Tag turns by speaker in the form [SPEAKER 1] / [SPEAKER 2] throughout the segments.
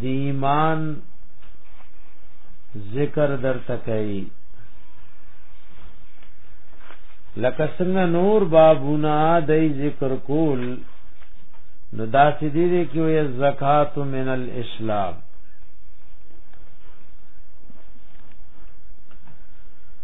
[SPEAKER 1] د ایمان ذکر در تکای لکه څنګه نور بابونه دای ذکر کول نو دا سیدی دی کې وي زکات من الاسلام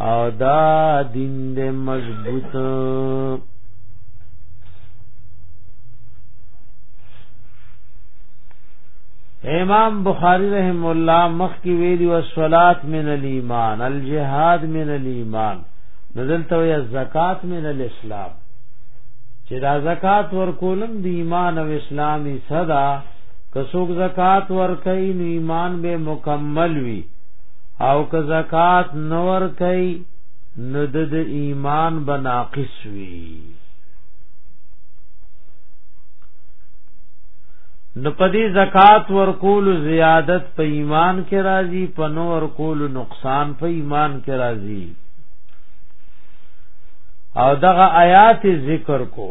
[SPEAKER 1] او دا دین دې مضبوط امام بخاری رحم الله مخ کی ویلی و صلات من الايمان الجهاد من الايمان نزلته یا زکات من الاسلام چې دا زکات ورکولم د ایمان او اسلامي صدا کڅوګ زکات ورکې نو ایمان به مکمل وي او که زکات نور کوي نو د ایمان بناقص وي نو پدی زکات ورکول زیادت په ایمان کې راځي په نو ورکول نقصان په ایمان کې راځي او دغه آیات ذکر کو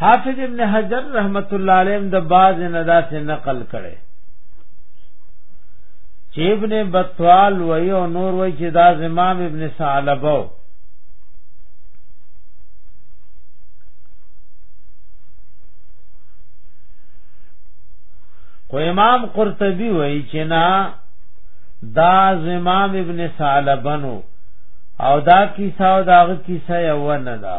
[SPEAKER 1] حافظ ابن حجر رحمت الله علیه د باز نه داسې نقل کړي چې ابن بطوال وای او نور وای چې دا امام ابن ثعلبه خو امام قرطبي وای چې نا دا امام ابن ثعلبنو او دا کیسه او دا کیسه یو نه ده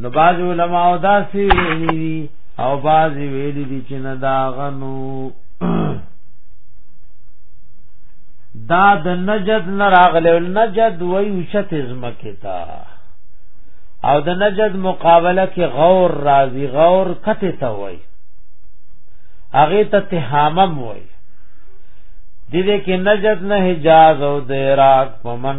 [SPEAKER 1] نو باز علماء او داسي ویلي او باز ویلي دي چې نه دا غنو دا د نجد نه راغله نجد وای وشت زمکه تا او د نجد مقابله کې غور راضی غور کته تا وای هغه ته تهامم وای دې کې نجد نه حجاز او د عراق په من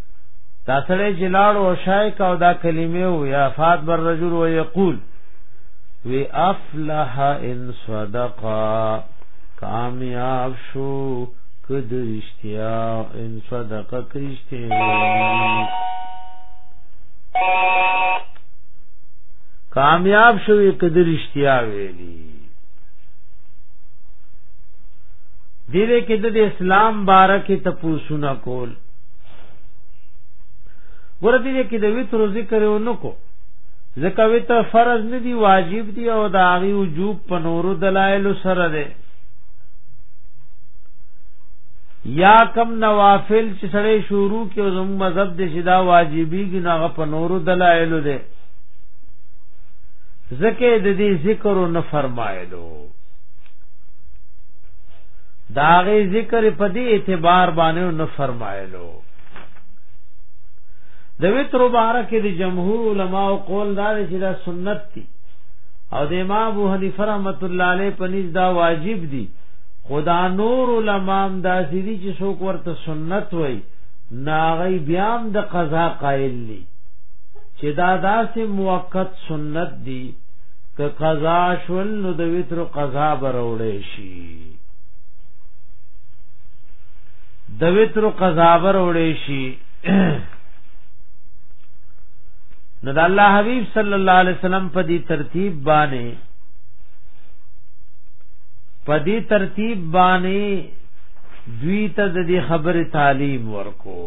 [SPEAKER 1] دا سړی چې لاړ او شای کا او دا کلمې او یا فات بر رجل و یقول وی افلح ان صدقا کامیاب شو کد رشتیا ان صدقا کرشتی کامیاب شوی کد رشتیا ویلی دیره کې د اسلام بارکه تپوسونه کول ګوره دې کې د وتر ذکر یو نکو ځکه وتر فرض نه دی واجب دی او د هغه وجوب په نورو دلایل سره دی یا کم نوافل چې سړی شروع کې او زموږ مذهب دې شدا واجبي کې نه په نورو دلایل دی ځکه د دې ذکر نه فرمایلو داغه ذکر په دې اعتبار باندې نو فرمایلو د وتر مبارک د جمهور علما او قول دار چې دا سنت دي او د امام ابو حنیفه رحمۃ اللہ علیہ پنځ دا واجب دي خدا نور علما هم دا سړي چې څوک ورته سنت وای ناغي بیا هم د قضا قائل دي چې دا داسې موقت سنت دي که قضا شول نو د وتر قضا بروړې شي د وتر قزابر وړې شي نو د الله حبیب صلی الله علیه وسلم په دې ترتیب باندې په دې ترتیب باندې دوی ته د دې خبره تعلیم ورکو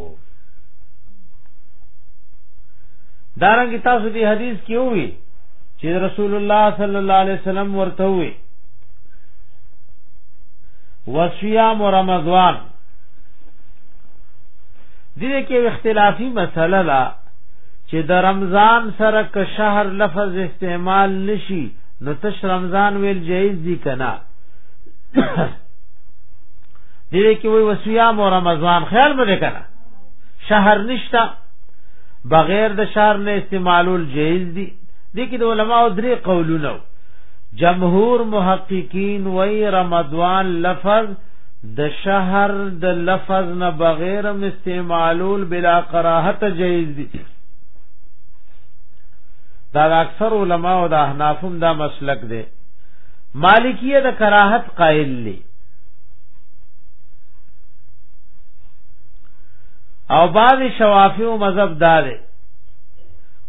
[SPEAKER 1] دارنګ تاسو دې حدیث کې وی چې رسول الله صلی الله علیه وسلم ورته وی وصيام رمضان دې کې اختلافي مسله ده چې د رمضان سره که شهر لفظ استعمال نشي نو تش رمضان ویل جایز دي کنا دې کې وي وصيام رمضان خیال مده کنا شهر نشتا بغیر د شهر نه استعمالول جایز دي دې کې د علماو درې قولونه جمهور محققین وای رمضان لفظ د شهر د لفظ نه بغیر استعمالول بلا کراهت جایز دي دا اکثر علما او د احنافم دا مسلک دی مالکیه د کراهت قائل دي او بعض شوافی او مذهب دار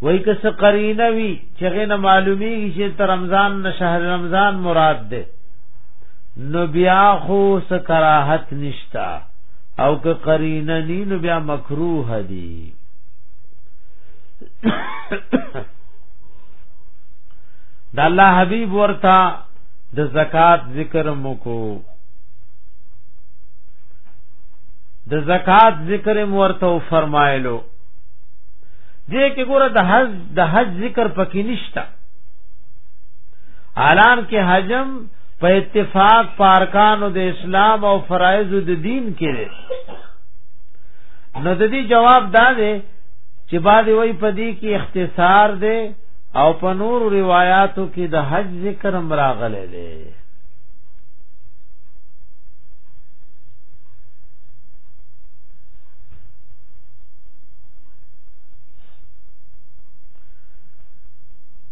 [SPEAKER 1] وای کس قرینه وی چې غنه معلومیږي چې تر رمضان نه شهر رمضان مراد ده نو بیا خو سکراحت نشتا او که قرینه نی نو بیا مکروه دی د الله حبیب ورتا د زکات ذکر مکو د زکات ذکر مورته فرمایلو دې کې ګوره د حج د حج ذکر پکې نشتا اعلان کې حجم په اتفاق پارکانو د اسلام او فرایض د دین کې دی نو د دې جواب دا دی چې بعد وی په دې کې اختصار دی او په نور روایتو کې د حج ذکر هم راغلی دی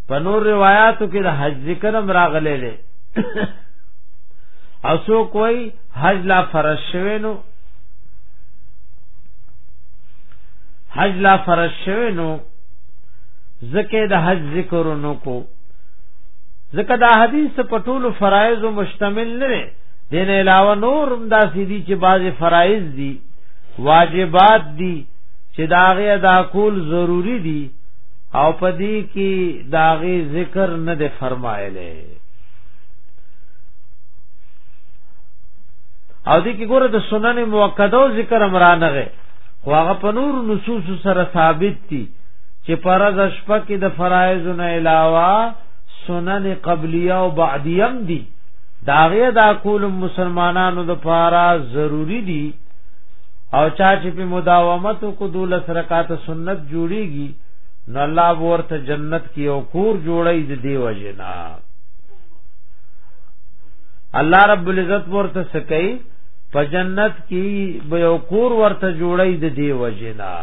[SPEAKER 1] په نور روایتو کې د حج ذکر هم راغلی دی او سو کوئی حج لا فرض شوی نو حج لا فرض شوی نو زکه د حج ذکر نو کو زکه دا حدیث په ټولو فرایض مشتمل نه دی دین علاوه نور هم دا سیدی چې بعضی فرایض دي واجبات دي چې داغه ادا کول ضروری دي او پدې کې داغه ذکر نه دی فرمایلی او دې کې ګوره د سنن موقدو ذکر امرانه غه واغه په نور نصوص سره ثابت دي چې فرض شپه کې د فرایض نه علاوه سنن قبلیه او بعدیه هم دي داغه دا کول مسلمانانو د پاره ضروری دي او چا چې په مداومت کو دول سرکات سنت جوړیږي نو الله ورته جنت کې او کور جوړی د دی وجنا الله رب العزت ورته سکی په جنت کې به یو کور ورته جوړی د دی وجنا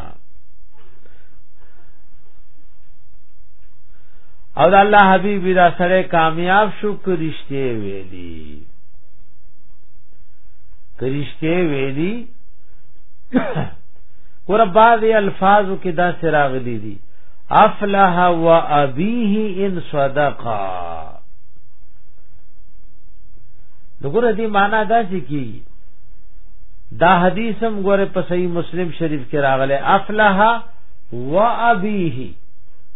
[SPEAKER 1] او د الله حبیب دا سره کامیاب شو کرشته ویلی کرشته ویلی ور بعض الفاظو کې دا سراغ دي دي افلح و ابيه ان صدقا دغه دې معنا دا چې کی دا حدیث هم ګوره په صحیح مسلم شریف کې راغله افلح و ابيه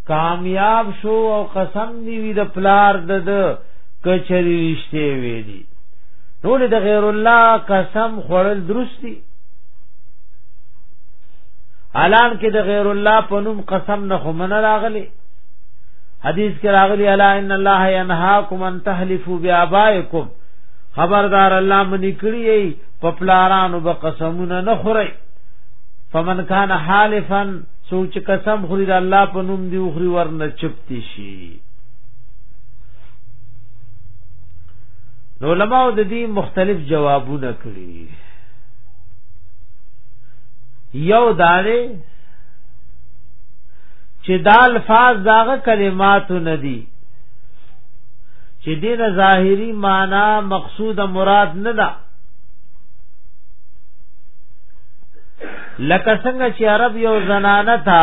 [SPEAKER 1] کامیاب شو او قسم دی وی د پلار د کچری رشته وی دی نو د غیر الله قسم خورل درستی الان کې د غیر الله په نوم قسم نه خمن راغلی حدیث کې راغلی الا ان الله ينهاکم ان تحلفوا بآبائکم خبردار الله منی کړی په پلارانو به قسمونه نه خوري فمن کان حالفا سوچ قسم خوري د الله په نوم دی خوري ورنه چپتی شي نو علماء د دې مختلف جوابونه کړی یو داره چې دا الفاظ داغه کلمات ندي چې دین ظاهری معنا مقصود مراد نه ده لکه څنګه چې عرب یو زنانه تا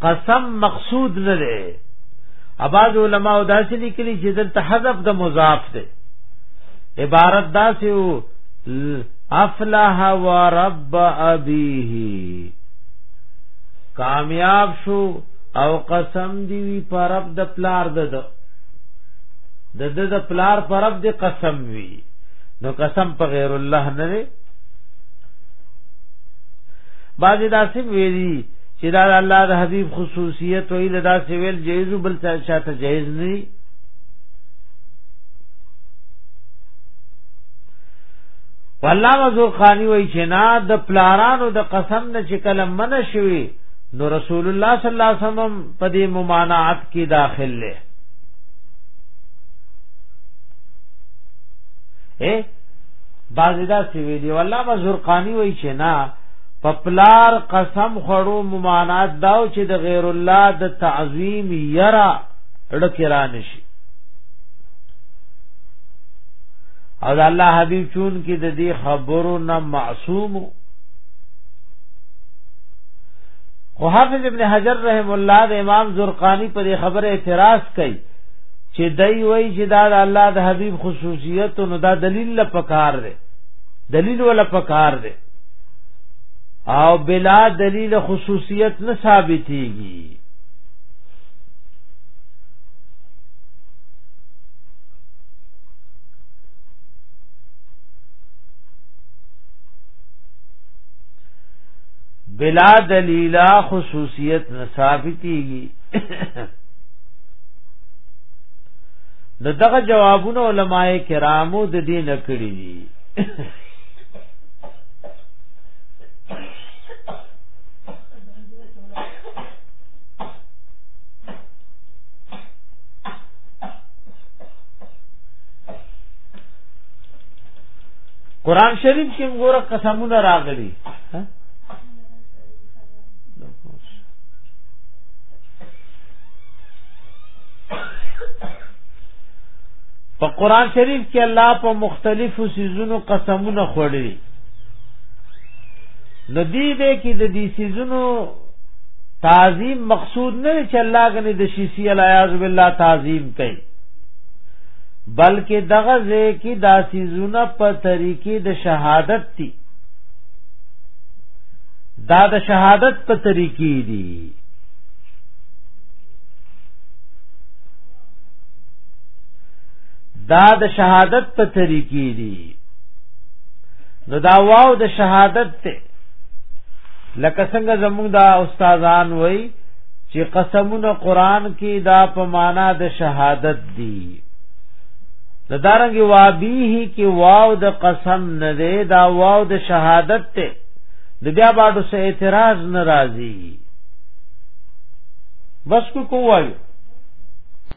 [SPEAKER 1] قسم مقصود نه دی اباظ علماء داسې لیکلي چې دلته حذف د مضاف دی عبارت داسې وو افلح ورب ابيه کامیاب شو او قسم دی وی پر رب د پلار د د د د پلار پر رب د قسم وی نو قسم په غیر الله نه بعضی داسې ویلي چې دا الله د حبيب خصوصیت وي د داسې ویل جایز بل څه شاته جایز نه دي والله مزور خانی وای چې نه د پلارانو د قسم نه چې کلم من شوي نو رسول الله صلی الله علیه وسلم په دې ممانعت کې داخل لې اے بازیدا سی ویلی والله مزور خانی وای چې نه په پلار قسم خړو ممانات داو چې د غیر الله د تعظیم یرا ړکران شي او د الله حبیب چون کې د دې خبرو نه معصوم خو حافظ ابن حجر رحم الله د امام زرقانی پر خبره اعتراض کوي چې دای وای چې دا د الله د حبیب خصوصیت نو دا دلیل لپاره کار دی دلیل ولا پکار دی او بلا دلیل خصوصیت نه ثابتېږي بلا دلیل خصوصیت نه ثابتېږي د دغه جوابونه علماي کرامو د دې نکړي دي قران شریف کې موږ قسمونه راغلي په قران شریف کې الله په مختلفو سيزونو قسمونه خوړلي ندی دې کې د دې سيزونو تعظیم مقصود نه چې الله غني د شیسی الیاذ بالله تعظیم کوي بلکې دغه ځکه دا سيزونه په طریقې د شهادت دي دا د شهادت په طریقې دي دا د شهادت په طریقې دي نو دا واو د شهادت ته لکه څنګه زموږ دا استادان وای چې قسمونه قران کې دا په معنا د شهادت دي د دارنګ وابیه کې واو د قسم نه دی دا واو د شهادت ته د بیا باندې سه اعتراض ناراضي بس کو کوایو